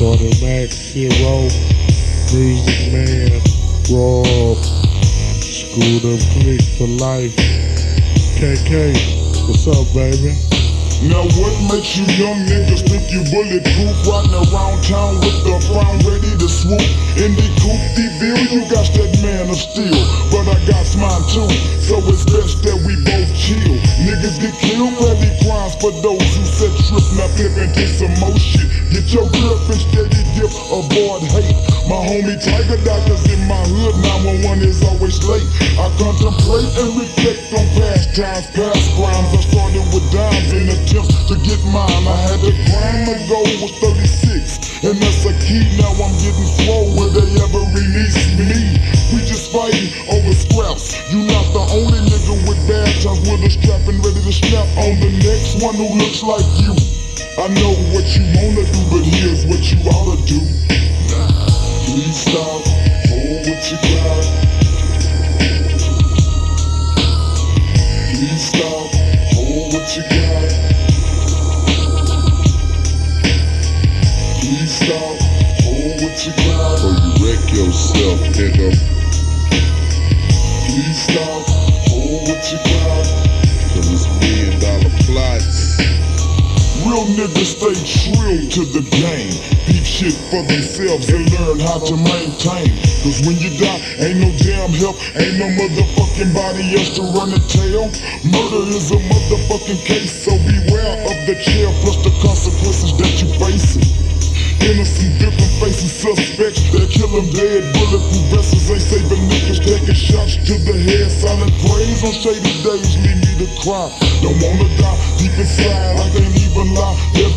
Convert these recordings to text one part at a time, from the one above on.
Automatic Hero, Music Man, Rob, Screwed Up Click for Life. KK, what's up, baby? Now what makes you young niggas think you bulletproof? Riding around town with the frown ready to swoop. In the coupe Deville, you got that man of steel. But I got mine too, so it's best that we both chill. Niggas get killed, petty crimes for those who set trip Now flip into some more shit. Get your and steady avoid hate My homie Tiger Doctors in my hood, 911 is always late. I contemplate and reflect on past times, past crimes. I started with dimes in attempts to get mine. I had to grind, my goal was 36 And that's a key, now I'm getting slow where they ever release me? We just fighting over scraps. You not the only nigga with bad times with a strap and ready to snap on the next one who looks like you I know what you wanna do, but here's what you oughta do. Please stop, hold what you got. Please stop, hold what you got. Please stop, hold what you got. Or you wreck yourself, nigga. Please stop, hold what you got. Niggas stay true to the game. Deep shit for themselves and learn how to maintain. Cause when you die, ain't no damn help, ain't no motherfucking body else to run and tell. Murder is a motherfucking case, so beware of the chair plus the consequences that you facing. Innocent, different faces, suspects that kill them dead. Bulletproof vessels ain't saving niggas, taking shots to the head. Silent praise on shady days lead me to cry. Don't wanna die deep inside,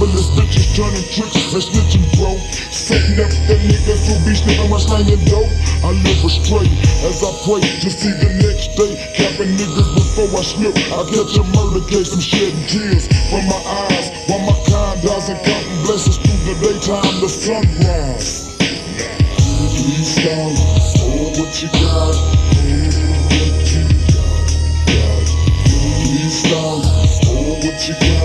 Devilish bitches turning tricks and snitching, bro. Setting up the niggas who be sniffing my slanging dope. I live astray as I pray to see the next day. Capping niggas before I slip. I catch a murder case, I'm shedding tears from my eyes while my kind dies and counting blessings through the daytime, the sunrise. Please stop, oh, hold what you got. Hold oh, what you got.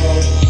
Thank you.